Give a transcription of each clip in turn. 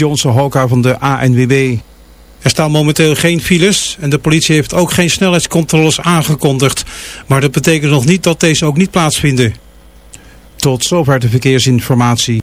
Johnson Hoka van de ANWB. Er staan momenteel geen files en de politie heeft ook geen snelheidscontroles aangekondigd. Maar dat betekent nog niet dat deze ook niet plaatsvinden. Tot zover de verkeersinformatie.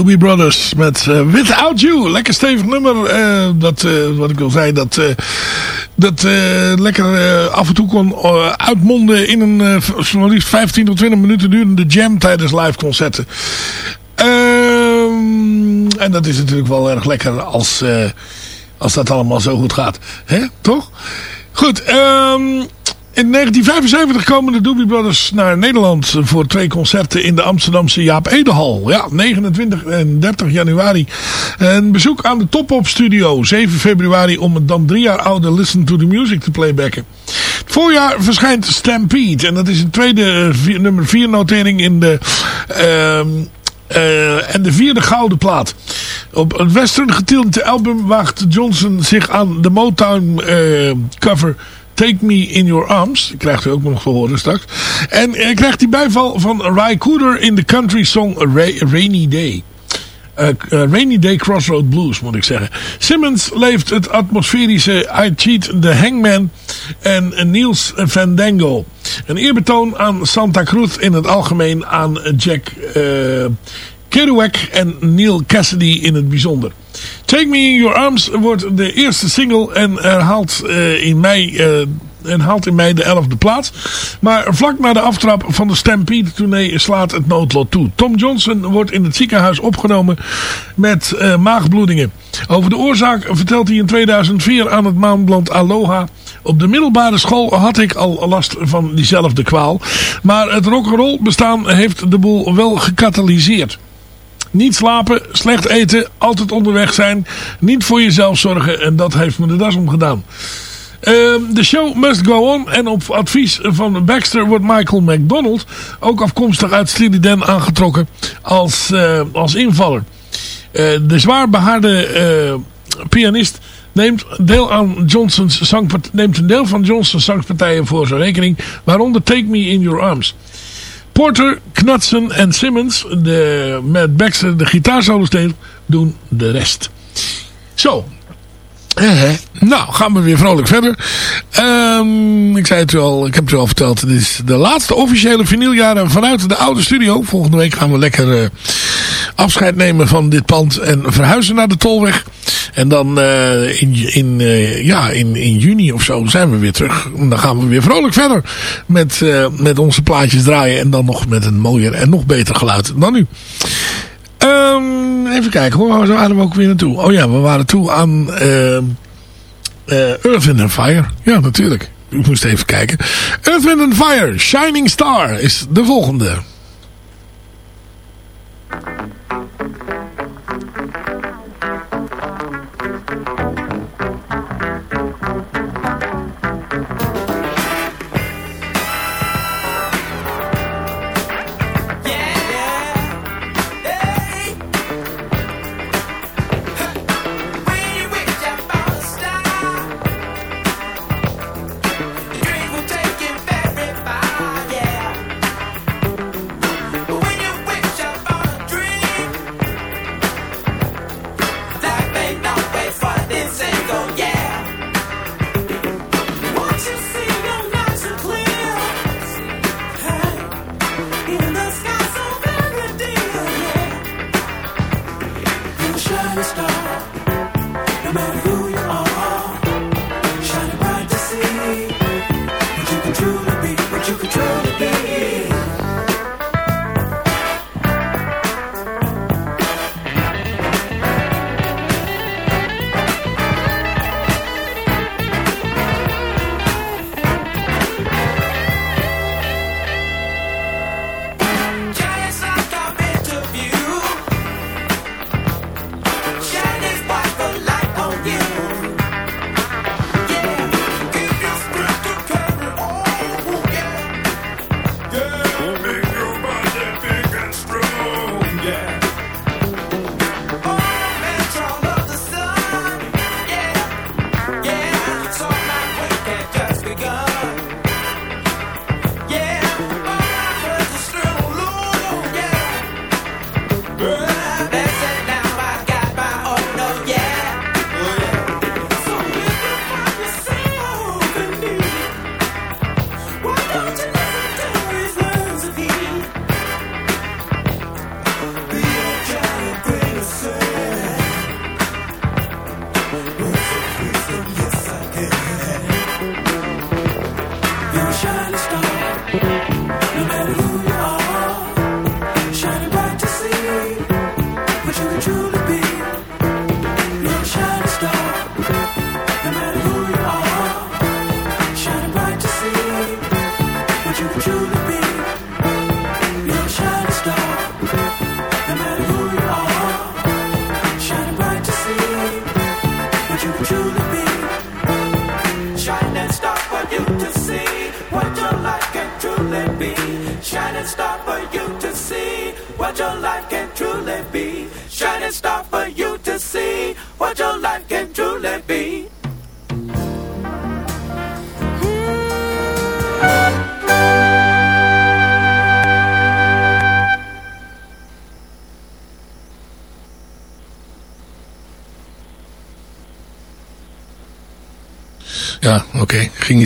Doobie Brothers met eh, Without You. Lekker stevig nummer. eh, dat, eh, wat ik al zei, dat, dat lekker af en toe kon uitmonden in een zo liefst 15 tot 20 minuten durende jam tijdens live concerten. Ehm, en dat is natuurlijk wel erg lekker als, als dat allemaal zo goed gaat. hè? Toch? Goed, ehm... In 1975 komen de Doobie Brothers naar Nederland voor twee concerten in de Amsterdamse Jaap Edehal. Ja, 29 en 30 januari. Een bezoek aan de Top Op Studio, 7 februari, om het dan drie jaar oude Listen to the Music te playbacken. Het voorjaar verschijnt Stampede en dat is een tweede eh, vier- nummer 4 notering in de... ehm, eh, en de vierde gouden plaat. Op het western getinte album waagt Johnson zich aan de Motown eh, cover Take Me In Your Arms. Krijgt u ook nog te horen straks. En hij krijgt die bijval van Ry Cooder in de country song Ra- Rainy Day. Eh, eh, Rainy Day Crossroad Blues moet ik zeggen. Simmons leeft het atmosferische I Cheat the Hangman en eh, Niels Fandango. Een eerbetoon aan Santa Cruz in het algemeen aan Jack eh Kerouac en Neil Cassidy in het bijzonder. Take Me In Your Arms wordt de eerste single en herhaalt eh, in mei... eh, en haalt in mei de 11e plaats. Maar vlak na de aftrap van de Stampede tournee slaat het noodlot toe. Tom Johnson wordt in het ziekenhuis opgenomen met eh, maagbloedingen. Over de oorzaak vertelt hij in 2004 aan het maandblad Aloha. Op de middelbare school had ik al last van diezelfde kwaal. Maar het rock'n'roll bestaan heeft de boel wel gecatalyseerd. Niet slapen, slecht eten, altijd onderweg zijn, niet voor jezelf zorgen en dat heeft me de das omgedaan. Ehm, De show must go on en op advies van Baxter wordt Michael McDonald, ook afkomstig uit Steely Dan, aangetrokken als, eh, als invaller. Eh, de zwaar behaarde eh, pianist neemt, deel aan Johnson's neemt een deel van Johnson's zangpartijen voor zijn rekening, waaronder Take Me In Your Arms. Porter, Knudsen en Simmons, de, met Baxter de gitaarsolos doen de rest. Zo. Eh. Nou, gaan we weer vrolijk verder. Ehm, ik zei het al, ik heb het u al verteld. Het is de laatste officiële vinyljaren vanuit de oude studio. Volgende week gaan we lekker eh, afscheid nemen van dit pand en verhuizen naar de Tolweg. En dan eh, in, in, eh, ja, in, in juni of zo zijn we weer terug. En dan gaan we weer vrolijk verder met, eh, met onze plaatjes draaien. En dan nog met een mooier en nog beter geluid dan nu. Ehm, even kijken waar waren we ook weer naartoe? Oh ja, we waren toe aan Earth and Fire. Ja, natuurlijk. Ik moest even kijken. Earth and Fire, Shining Star is de volgende.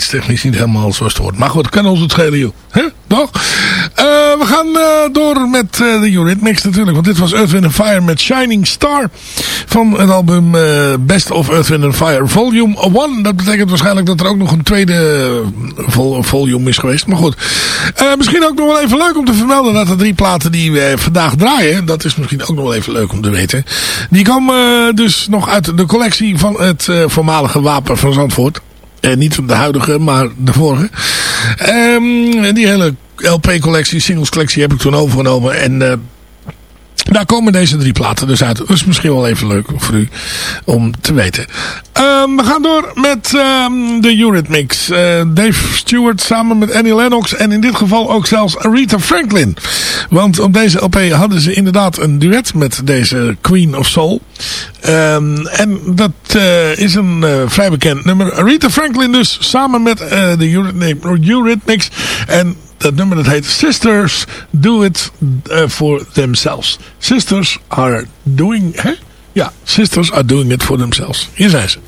Technisch niet helemaal zoals het hoort. Maar goed, kan ons het schelen, joh. Toch? Eh, we gaan eh, door met eh, de Eurythmics natuurlijk. Want dit was Earth, Wind Fire met Shining Star. Van het album Best of Earth, Wind Fire Volume 1. Dat betekent waarschijnlijk dat er ook nog een tweede vol- volume is geweest. Maar goed. Misschien ook nog wel even leuk om te vermelden dat de drie platen die we vandaag draaien. Dat is misschien ook nog wel even leuk om te weten. Die komen dus nog uit de collectie van het voormalige wapen van Zandvoort. Eh, niet de huidige, maar de vorige. Ehm, die hele LP-collectie, singles-collectie heb ik toen overgenomen. En eh, daar komen deze drie platen dus uit. Dat is misschien wel even leuk voor u om te weten. Ehm, we gaan door met ehm, de Eurythmics. Eh Dave Stewart samen met Annie Lennox. En in dit geval ook zelfs Aretha Franklin. Want op deze LP hadden ze inderdaad een duet met deze Queen of Soul. Ehm, en dat eh, is een eh, vrij bekend nummer. Aretha Franklin dus samen met de Eurythmics. En dat nummer dat heet Sisters Do It eh, For Themselves. Sisters are doing... Hè? Ja, sisters are doing it for themselves. Hier zijn ze.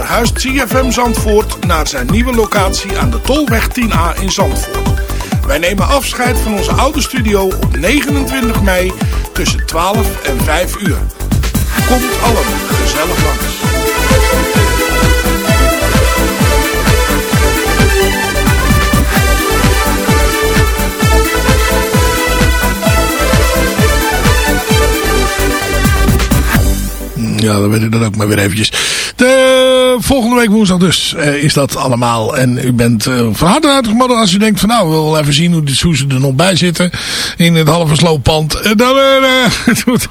Verhuist CFM Zandvoort naar zijn nieuwe locatie aan de Tolweg 10A in Zandvoort. Wij nemen afscheid van onze oude studio op 29 mei tussen 12 en 5 uur. Komt allen gezellig langs. Ja, dan weet u dat ook maar weer eventjes. Volgende week woensdag dus eh, is dat allemaal. En u bent eh, van harte uitgenodigd als u denkt van nou, we willen even zien hoe, die, hoe ze er nog bij zitten. In het halve slooppand. Eh, dan eh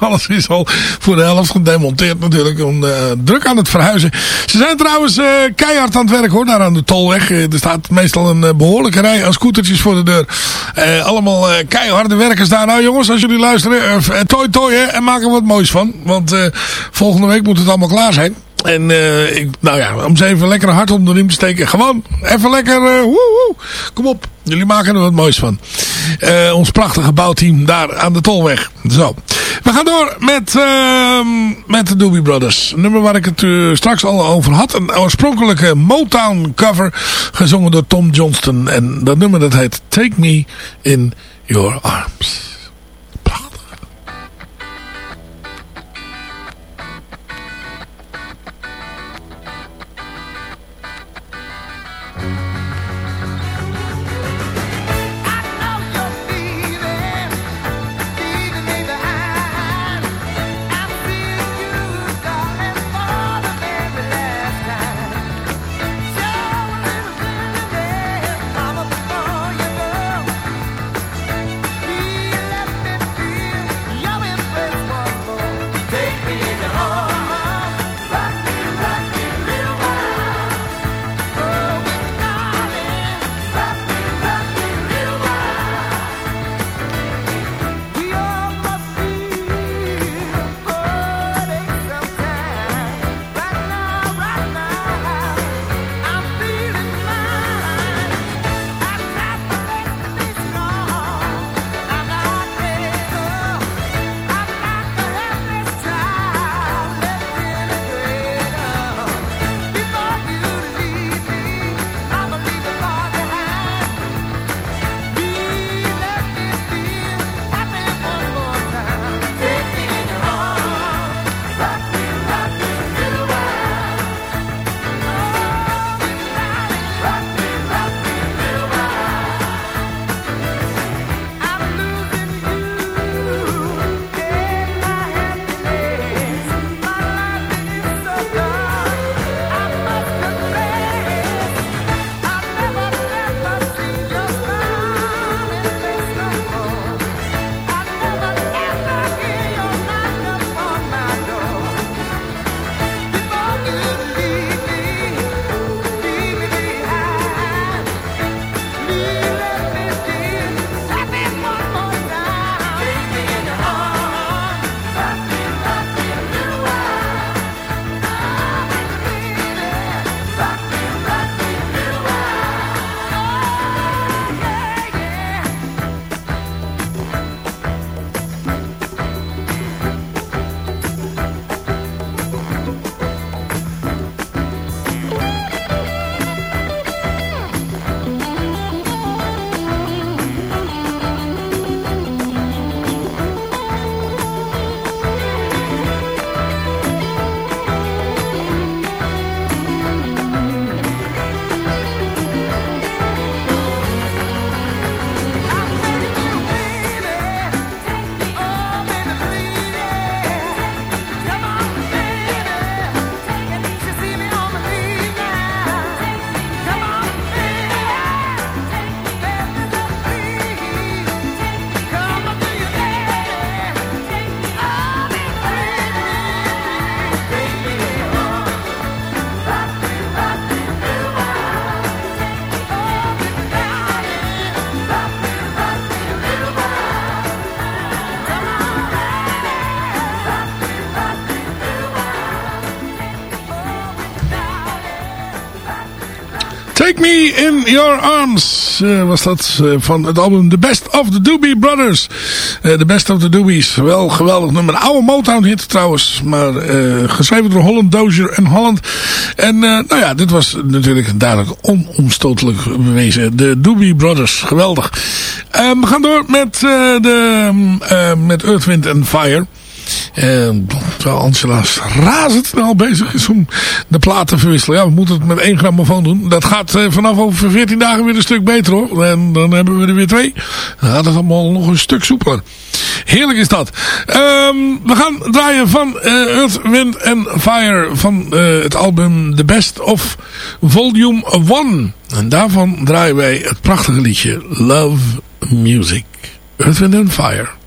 alles is al voor de helft gedemonteerd natuurlijk. Om, eh, druk aan het verhuizen. Ze zijn trouwens eh, keihard aan het werk hoor, daar aan de tolweg. Eh, er staat meestal een eh, behoorlijke rij aan scootertjes voor de deur. Eh, allemaal eh, keiharde werkers daar. Nou jongens, als jullie luisteren, eh, toi toi hè, en maak er wat moois van. Want eh, volgende week moet het allemaal klaar zijn. En eh, ik, nou ja, om ze even lekker hart om de riem te steken. Gewoon even lekker, eh, woe, woe. kom op. Jullie maken er wat moois van. Eh, ons prachtige bouwteam daar aan de Tolweg. Zo. We gaan door met, ehm, met de Doobie Brothers. Een nummer waar ik het straks al over had. Een oorspronkelijke Motown cover. Gezongen door Tom Johnston. En dat nummer dat heet Take Me In Your Arms. Me In Your Arms eh, was dat eh, van het album The Best of the Doobie Brothers. Eh, the Best of the Doobies. Wel geweldig nummer. Oude Motown hit trouwens. Maar geschreven door Holland Dozier en Holland. En nou ja, dit was natuurlijk duidelijk onomstotelijk bewezen. De Doobie Brothers. Geweldig. Eh, we gaan door met, de, eh, met Earth, Wind and Fire. Terwijl Angela razendsnel bezig is om de plaat te verwisselen. Ja, we moeten het met één grammofoon doen. Dat gaat eh, vanaf over 14 dagen weer een stuk beter hoor. En dan hebben we er weer twee. Dan gaat het allemaal nog een stuk soepeler. Heerlijk is dat. Ehm, we gaan draaien van eh, Earth, Wind and Fire van eh, het album The Best of Volume 1. En daarvan draaien wij het prachtige liedje Love Music. Earth, Wind and Fire.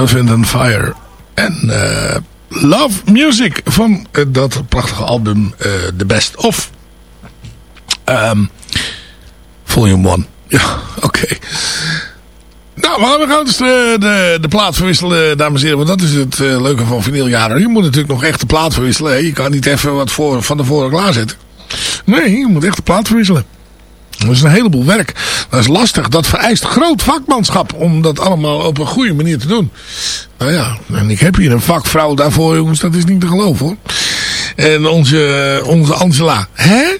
Earth, and Fire. En eh, Love Music van eh, dat prachtige album eh, The Best Of. Ehm, volume 1. Ja, oké. Nou, maar we gaan dus de, de, plaat verwisselen, dames en heren. Want dat is het leuke van vinyljaren. Je moet natuurlijk nog echt de plaat verwisselen. Je kan niet even wat voor, van tevoren klaarzetten. Nee, je moet echt de plaat verwisselen. Dat is een heleboel werk. Dat is lastig. Dat vereist groot vakmanschap om dat allemaal op een goede manier te doen. Nou ja, en ik heb hier een vakvrouw daarvoor, jongens. Dat is niet te geloven hoor. En onze, onze Angela. Hè?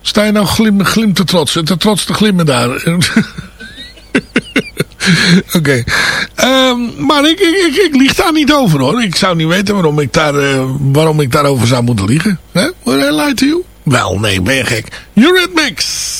Sta je nou glim, glim te trots? Te trots te glimmen daar. Oké. Ehm, maar ik, ik, ik, lieg daar niet over hoor. Ik zou niet weten waarom ik, daar, eh, waarom ik daarover zou moeten liegen. Hè? Would I lie to you? Wel, nee, ben je gek. Eurythmics.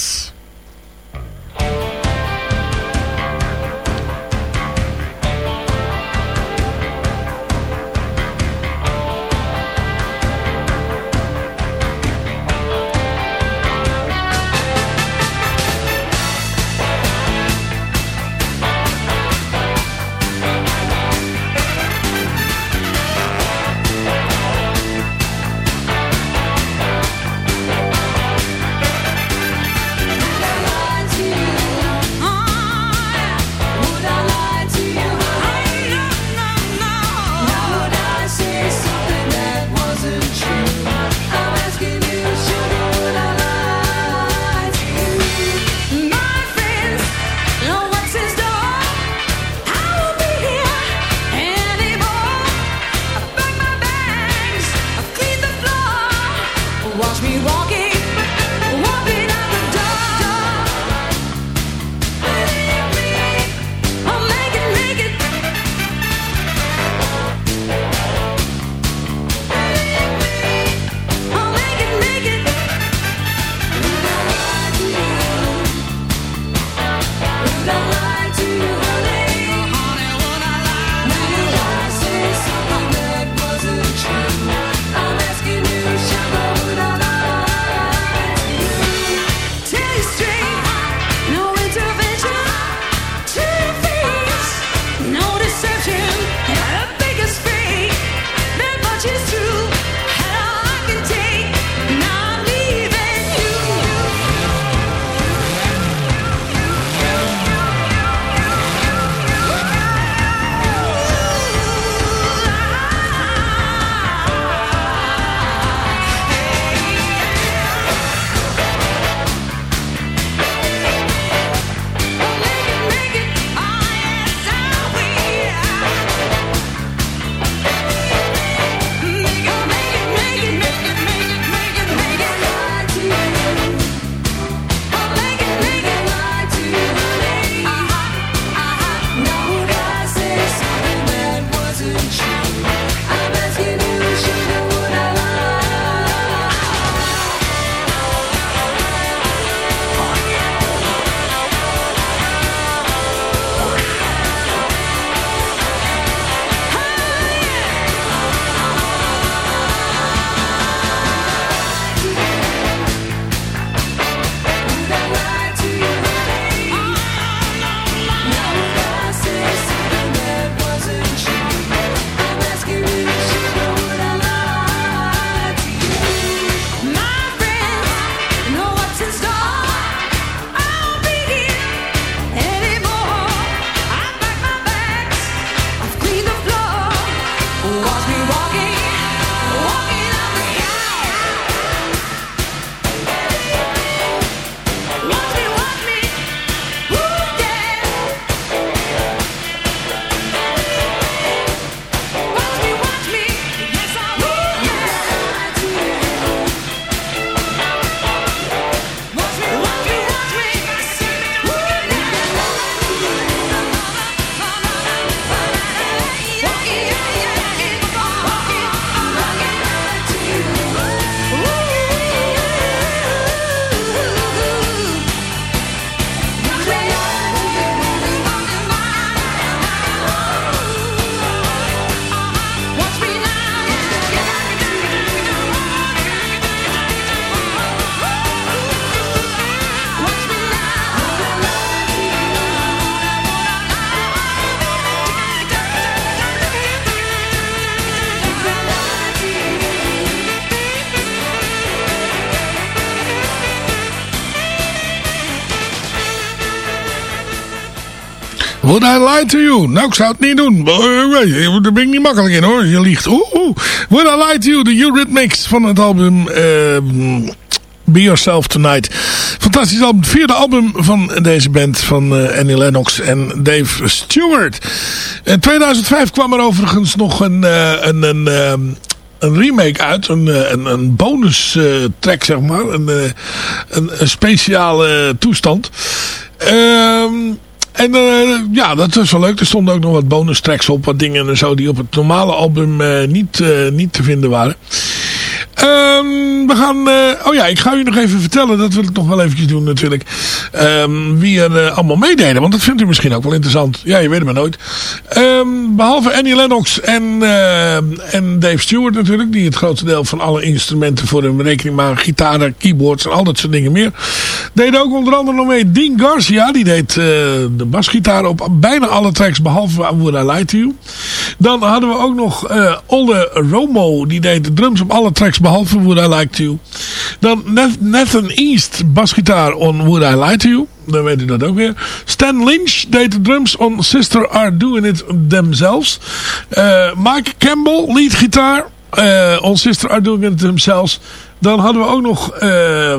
Would I lie to you? Nou, ik zou het niet doen. Eh, Daar ben ik niet makkelijk in hoor. Je liegt. Oeh. Would I lie to you? De Eurythmics van het album... ehm, Be Yourself Tonight. Fantastisch album. Vierde album van deze band van eh, Annie Lennox en Dave Stewart. In 2005 kwam er overigens nog een, eh, een, een, een remake uit. Een, eh, een, een bonus eh, track zeg maar. Een, eh, een, een speciale toestand. Ehm... En eh, ja, dat was wel leuk. Er stonden ook nog wat bonus tracks op. Wat dingen en zo die op het normale album eh, niet, eh, niet te vinden waren. Ehm, we gaan... eh, oh ja, ik ga u nog even vertellen. Dat wil ik nog wel eventjes doen natuurlijk. Ehm, wie er eh, allemaal meededen. Want dat vindt u misschien ook wel interessant. Ja, je weet het maar nooit. Ehm, behalve Annie Lennox en, eh, en Dave Stewart natuurlijk. Die het grootste deel van alle instrumenten voor hun rekening maken. Gitaren, keyboards en al dat soort dingen meer. Deden ook onder andere nog mee Dean Garcia. Die deed de basgitaar op bijna alle tracks. Behalve Would I Lie To You. Dan hadden we ook nog Olde Romo. Die deed de drums op alle tracks behalve Would I Like To. Dan Nath- Nathan East, basgitaar on Would I Lie To. Dan weet u dat ook weer. Stan Lynch deed de drums on Sister Are Doing It Themselves. Eh, Mike Campbell, leadgitaar eh on Sister Are Doing It Themselves. Dan hadden we ook nog... eh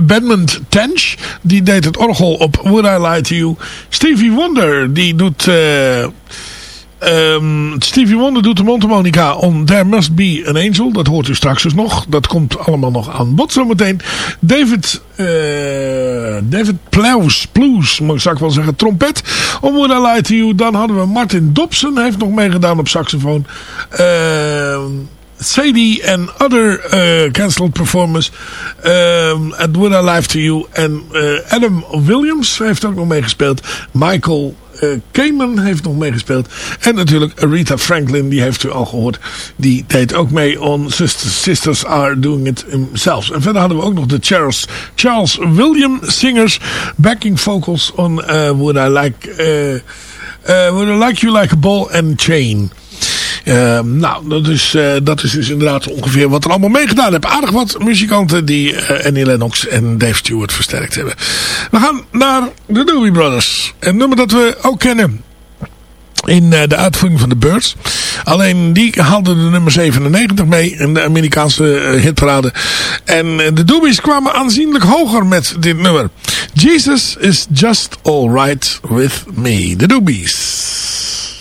Bedmond Tench, die deed het orgel op Would I Lie To You. Stevie Wonder, die doet... ehm, Stevie Wonder doet de mondharmonica on There Must Be an Angel. Dat hoort u straks dus nog. Dat komt allemaal nog aan bod zometeen. David, eh, David Pleus, moet ik wel zeggen, trompet. On Would I Lie To You. Dan hadden we Martin Dobson, heeft nog meegedaan op saxofoon. Ehm Sadie and Other uh, Cancelled Performance. Um, and Would I Lie To You. En uh, Adam Williams heeft ook nog meegespeeld. Michael uh, Kamen heeft nog meegespeeld. En natuurlijk Rita Franklin, die heeft u al gehoord. Die deed ook mee on Sisters, Sisters Are Doing It Themselves. En verder hadden we ook nog de Charles, Charles William Singers. Backing vocals on uh, Would I Like... Uh, uh, would I Like You Like a Ball and Chain. Ehm, nou, dat is, eh, dat is dus inderdaad ongeveer wat er allemaal meegedaan hebben. Aardig wat muzikanten die eh, Annie Lennox en Dave Stewart versterkt hebben. We gaan naar de Doobie Brothers. Een nummer dat we ook kennen in eh, de uitvoering van de Birds. Alleen die haalden de nummer 97 mee in de Amerikaanse hitparade. En de Doobies kwamen aanzienlijk hoger met dit nummer. Jesus is just alright with me. De Doobies.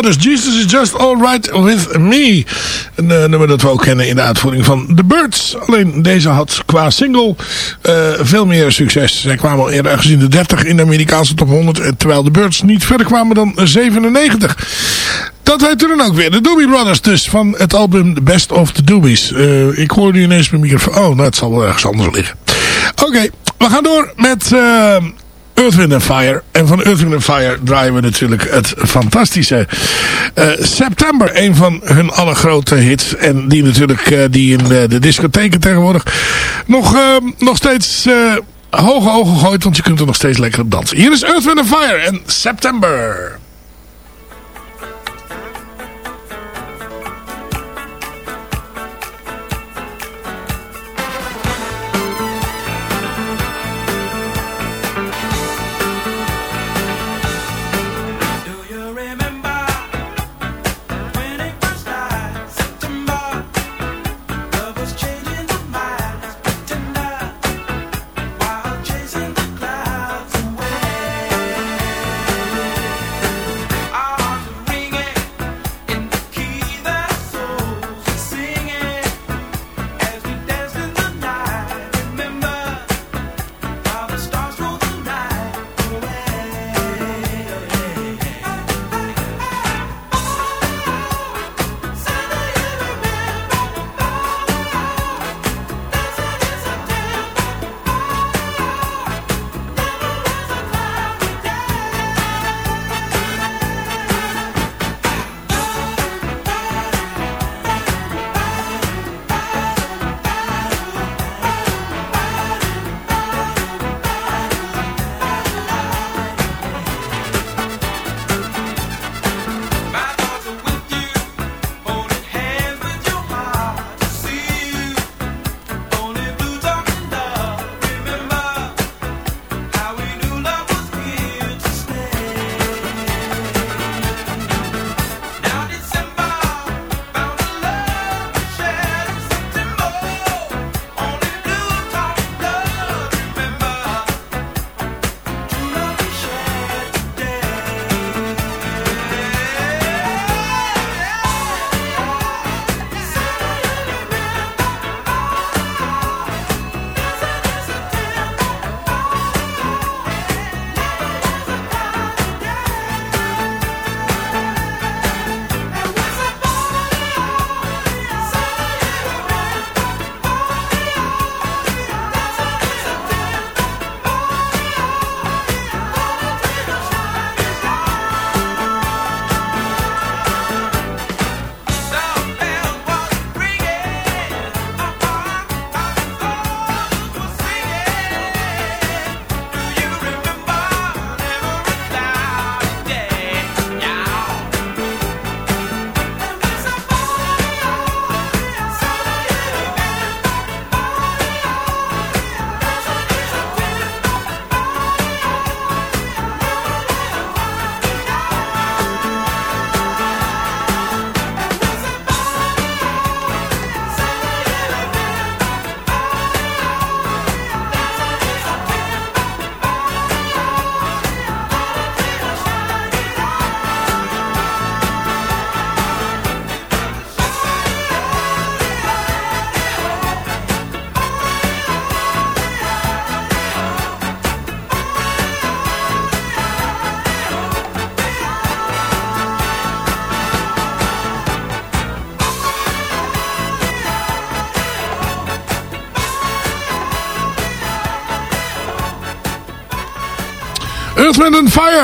Brothers, Jesus is just alright with me. Een eh, nummer dat we ook kennen in de uitvoering van The Birds. Alleen deze had qua single eh, veel meer succes. Zij kwamen al eerder ergens in de 30 in de Amerikaanse top 100. eh, Terwijl The Birds niet verder kwamen dan 97. Dat weten we dan ook weer. De Doobie Brothers dus van het album The Best of the Doobies. Eh, ik hoorde ineens mijn microfoon. Oh, nou het zal wel ergens anders liggen. Oké, we gaan door met... eh, Earth, Wind Fire. En van Earth, Wind Fire draaien we natuurlijk het fantastische eh, September. Een van hun allergrote hits. En die natuurlijk eh, die in de, de discotheken tegenwoordig nog, eh, nog steeds eh, hoge ogen gooit. Want je kunt er nog steeds lekker op dansen. Hier is Earth, Wind Fire en September.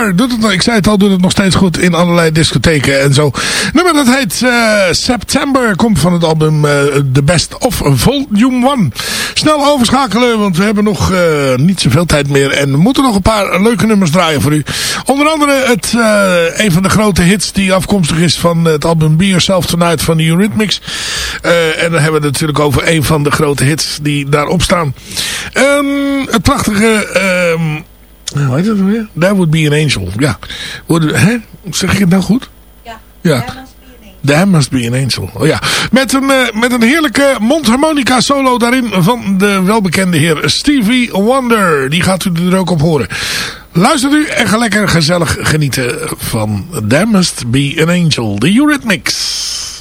Doet het, ik zei het al, doet het nog steeds goed in allerlei discotheken en zo. Nummer dat heet eh, September. Komt van het album eh, The Best of Volume 1. Snel overschakelen, want we hebben nog eh, niet zoveel tijd meer. En we moeten nog een paar leuke nummers draaien voor u. Onder andere het, een van de grote hits die afkomstig is van het album Be Yourself Tonight van de Eurythmics. En dan hebben we het natuurlijk over een van de grote hits die daarop staan. Ehm, het prachtige... ehm, hoe heet dat nou weer? That would be an angel. Ja. Hè? Zeg ik het nou goed? Ja. Ja. There must be an angel. Oh ja. Met een, eh, met een heerlijke mondharmonica solo daarin van de welbekende heer Stevie Wonder. Die gaat u er ook op horen. Luistert u en ga lekker gezellig genieten van There Must Be an Angel, de Eurythmics.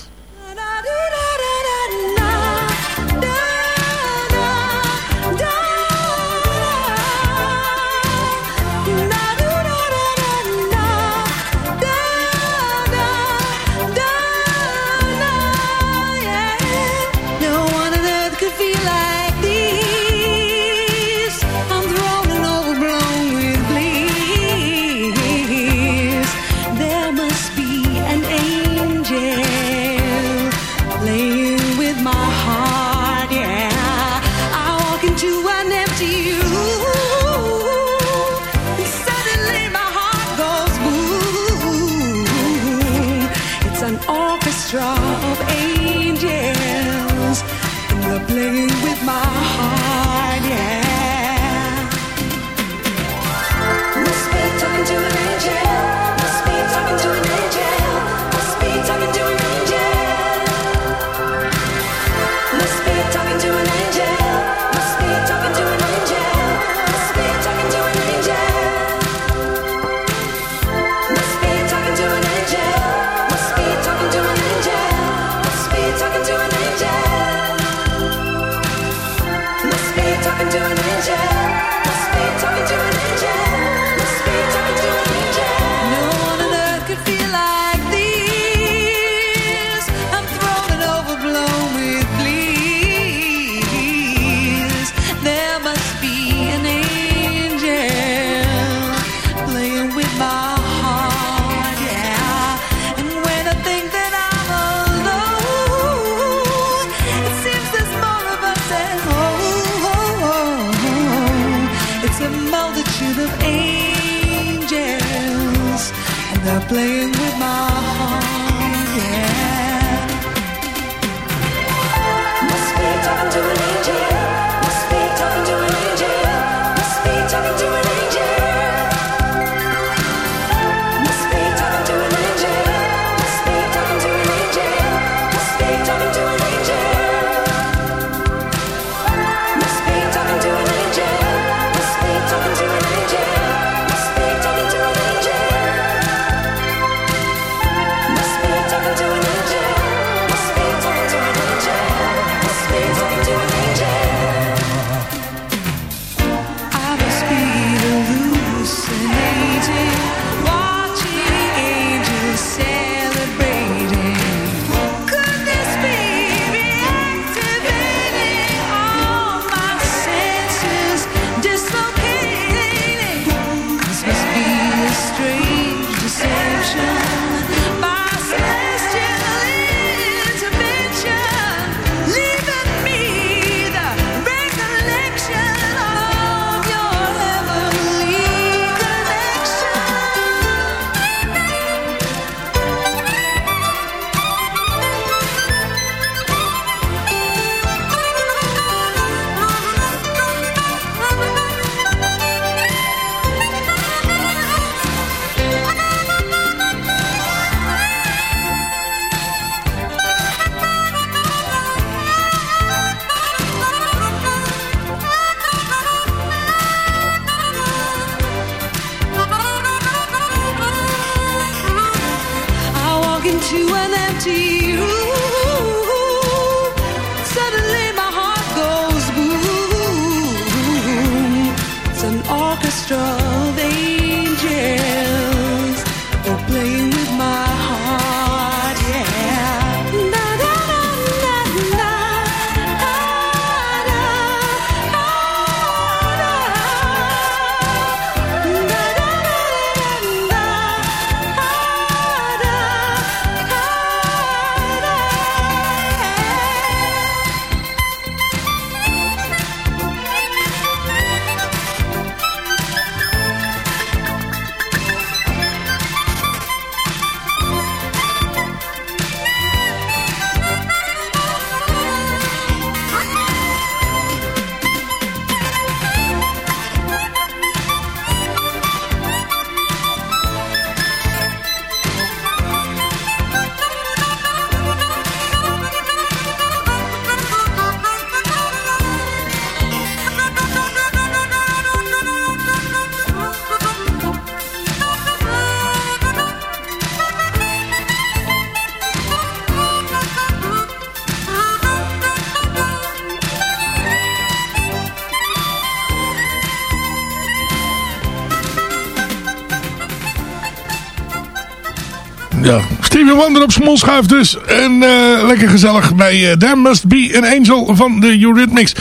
Stevie Wonder op smolschuif dus. En eh, lekker gezellig bij uh, There Must Be an Angel van de Eurythmics.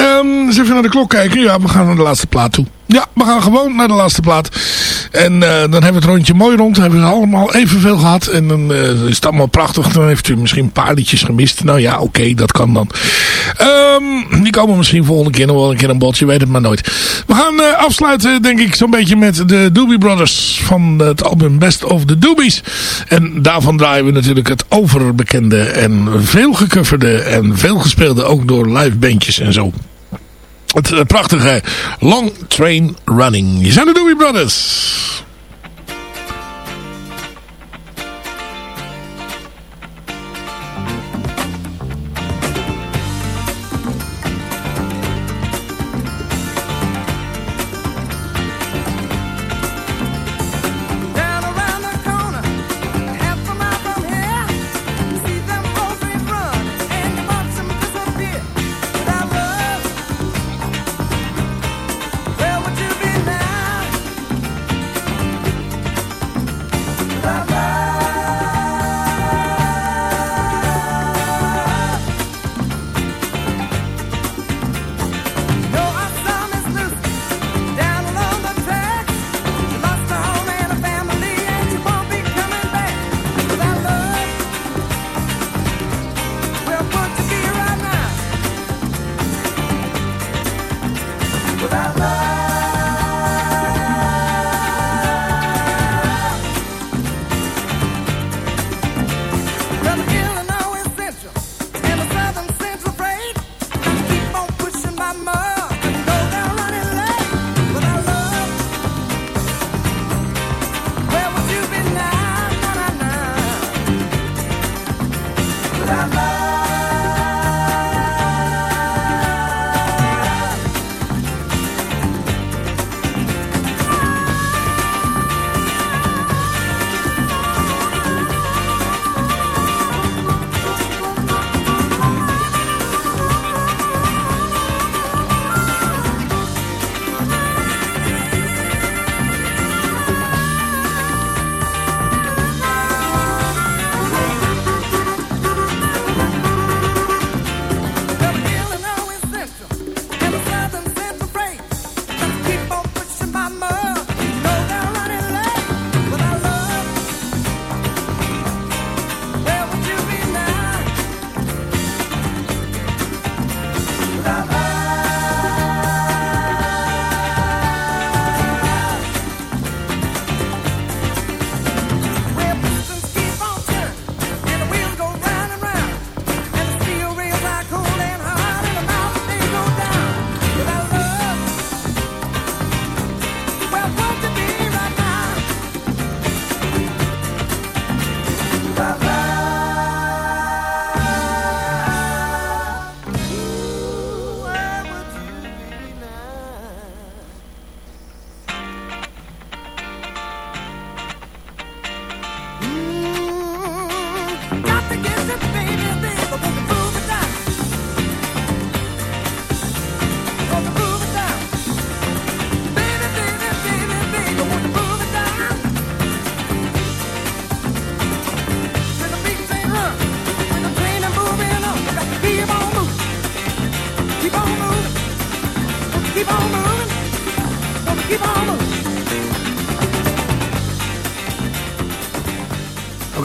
Um, eens even naar de klok kijken. Ja, we gaan naar de laatste plaat toe. Ja, we gaan gewoon naar de laatste plaat. En uh, dan hebben we het rondje mooi rond. Hebben we allemaal evenveel gehad. En dan is het allemaal prachtig. Dan heeft u misschien een paar liedjes gemist. Nou ja, oké, dat kan dan. Um, die komen misschien volgende keer nog wel een keer een bod. Je weet het maar nooit. Gaan uh, afsluiten, denk ik, zo'n beetje met de Doobie Brothers. Van het album Best of the Doobies. En daarvan draaien we natuurlijk het overbekende en veel gecoverde en veel gespeelde. Ook door live bandjes en zo. Het prachtige Long Train Running. Je zijn de Doobie Brothers.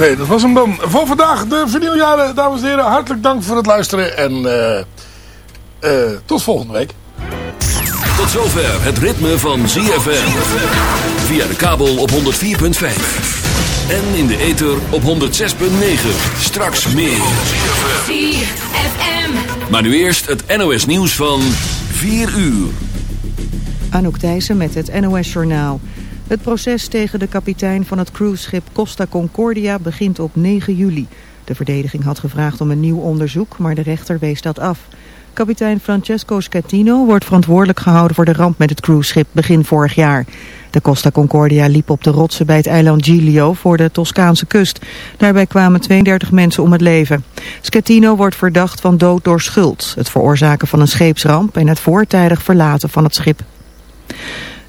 Okay, dat was hem dan voor vandaag. De vernieuwjaren, dames en heren. Hartelijk dank voor het luisteren. En uh, uh, tot volgende week. Tot zover het ritme van ZFM. Via de kabel op 104.5. En in de ether op 106.9. Straks meer. ZFM. Maar nu eerst het NOS nieuws van 4 uur. Anouk Thijssen met het NOS Journaal. Het proces tegen de kapitein van het cruiseschip Costa Concordia begint op 9 juli. De verdediging had gevraagd om een nieuw onderzoek, maar de rechter wees dat af. Kapitein Francesco Scatino wordt verantwoordelijk gehouden voor de ramp met het cruiseschip begin vorig jaar. De Costa Concordia liep op de rotsen bij het eiland Giglio voor de Toscaanse kust. Daarbij kwamen 32 mensen om het leven. Scatino wordt verdacht van dood door schuld, het veroorzaken van een scheepsramp en het voortijdig verlaten van het schip.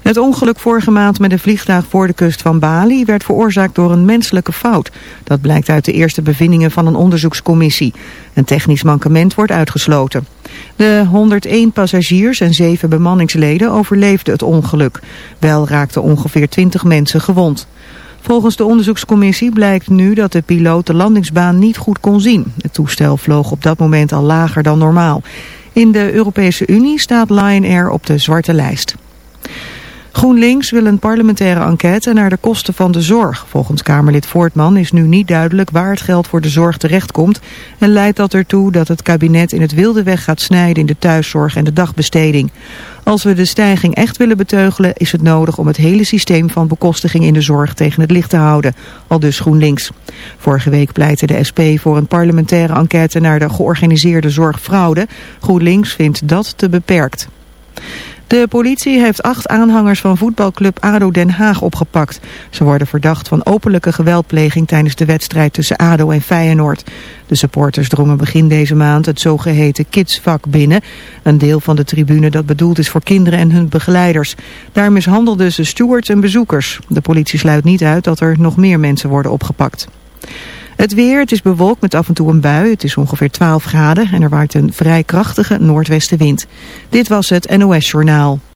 Het ongeluk vorige maand met een vliegtuig voor de kust van Bali werd veroorzaakt door een menselijke fout. Dat blijkt uit de eerste bevindingen van een onderzoekscommissie. Een technisch mankement wordt uitgesloten. De 101 passagiers en 7 bemanningsleden overleefden het ongeluk. Wel raakten ongeveer 20 mensen gewond. Volgens de onderzoekscommissie blijkt nu dat de piloot de landingsbaan niet goed kon zien. Het toestel vloog op dat moment al lager dan normaal. In de Europese Unie staat Lion Air op de zwarte lijst. GroenLinks wil een parlementaire enquête naar de kosten van de zorg. Volgens Kamerlid Voortman is nu niet duidelijk waar het geld voor de zorg terechtkomt... en leidt dat ertoe dat het kabinet in het wilde weg gaat snijden in de thuiszorg en de dagbesteding. Als we de stijging echt willen beteugelen is het nodig om het hele systeem van bekostiging in de zorg tegen het licht te houden. Al dus GroenLinks. Vorige week pleitte de SP voor een parlementaire enquête naar de georganiseerde zorgfraude. GroenLinks vindt dat te beperkt. De politie heeft acht aanhangers van voetbalclub ADO Den Haag opgepakt. Ze worden verdacht van openlijke geweldpleging tijdens de wedstrijd tussen ADO en Feyenoord. De supporters drongen begin deze maand het zogeheten kidsvak binnen. Een deel van de tribune dat bedoeld is voor kinderen en hun begeleiders. Daar mishandelden ze stewards en bezoekers. De politie sluit niet uit dat er nog meer mensen worden opgepakt. Het weer, het is bewolkt met af en toe een bui. Het is ongeveer 12 graden en er waait een vrij krachtige noordwestenwind. Dit was het NOS Journaal.